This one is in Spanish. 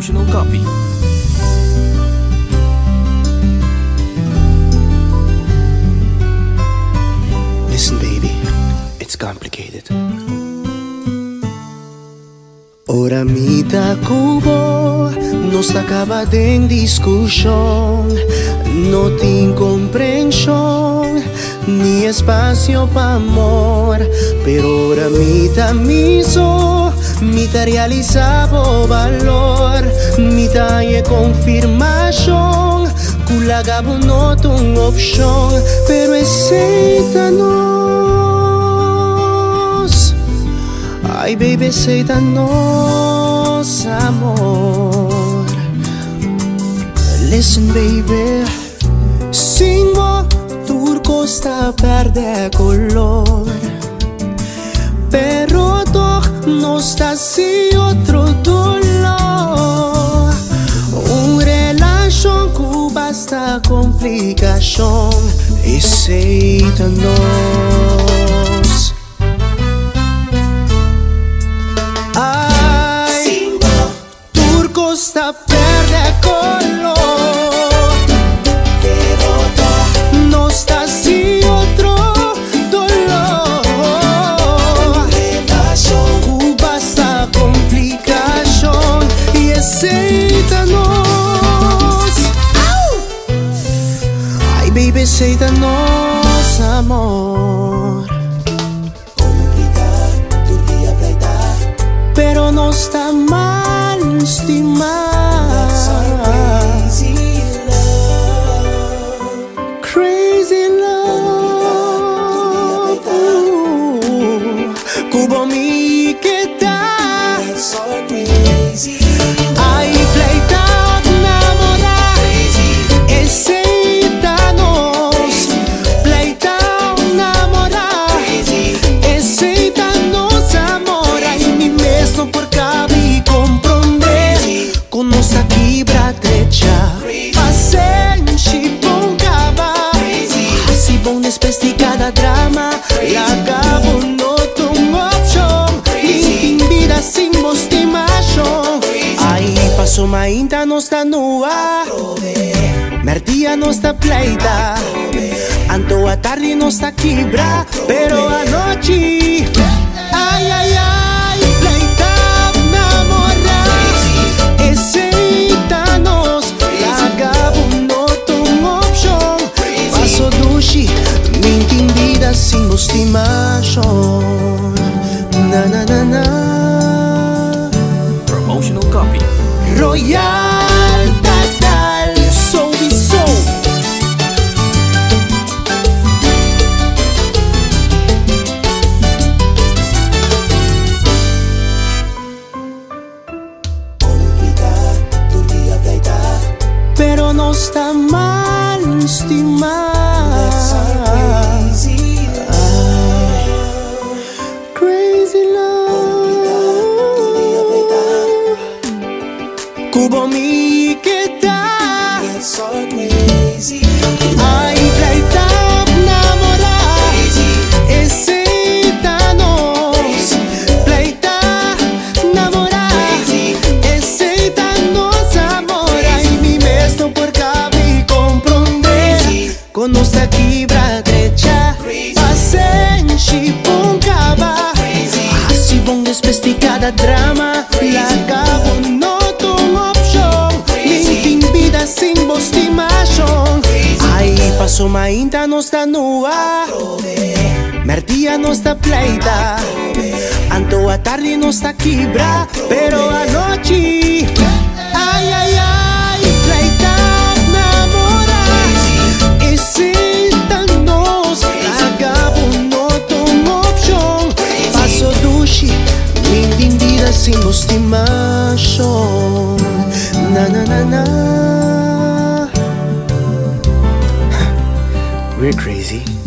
Promotional copy. Listen, baby, it's complicated. Ora mita cubo, no sta acabada en discusión, no tiene comprensión, ni espacio pa' amor, pero ora mita miso, mita realizabo valor, mita e confirmación, culagabo no un opción, pero aceitanos. Ay, baby, aceitanos, amor. Listen, baby. Singo, turco está perde color. Pero toch no está así otro dolor. Un relación que basta complicación. Aceitanos. Ay, turco está perde color. Ay, baby, aceitanos, amor. Pero no está mal estimar. Assim bom despesti cada drama. E acabo no tum option. Em vida sem mostimação. Aí passou uma ainda não está no ar. Merdia não está pleita. Anto a tarde não está quebra. Pero a noite. Ai, ai, mostimação. Na, na, na, na. Promotional copy. Royal Hubo mi que tal? That's so crazy. con nostra fibra grecia Pasenci bon cava bom bon despesticada drama Crazy. La cabonera em vida sem mostimação Aí passou uma ainda não está no ar Merdia não está pleita Anto a tarde não está quebra Pero a noite Ai, ai, ai Pleita namorar Excita-nos Acabo no tum option Passo dushi Mente em vida We're crazy